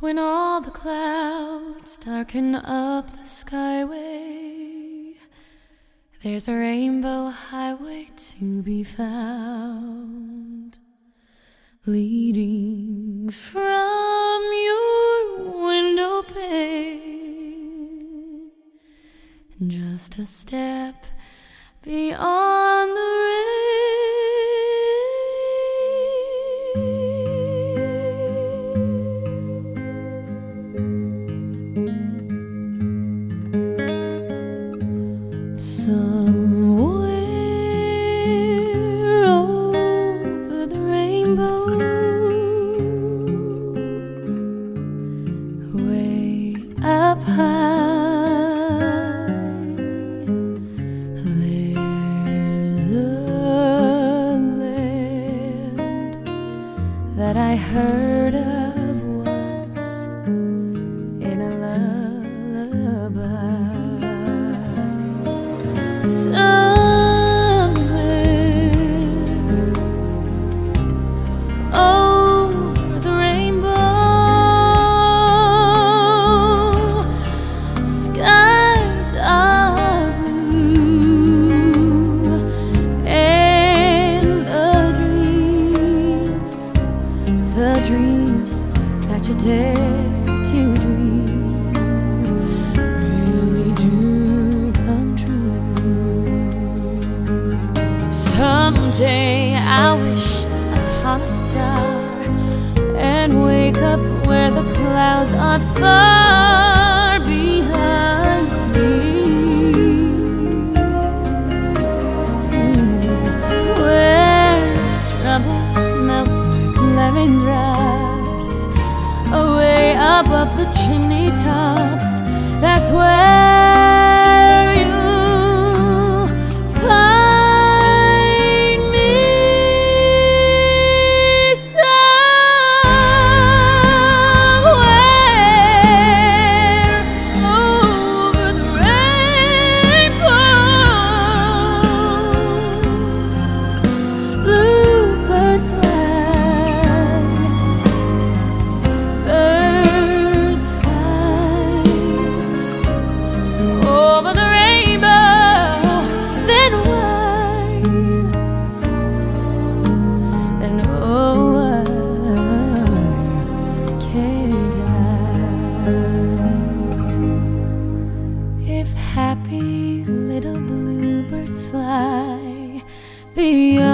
When all the clouds darken up the skyway, there's a rainbow highway to be found, leading from your window pane, just a step beyond the up dare to dream, really do come true. Someday I wish upon a star and wake up where the clouds are far above the chimney tops. That's where If happy little bluebirds fly beyond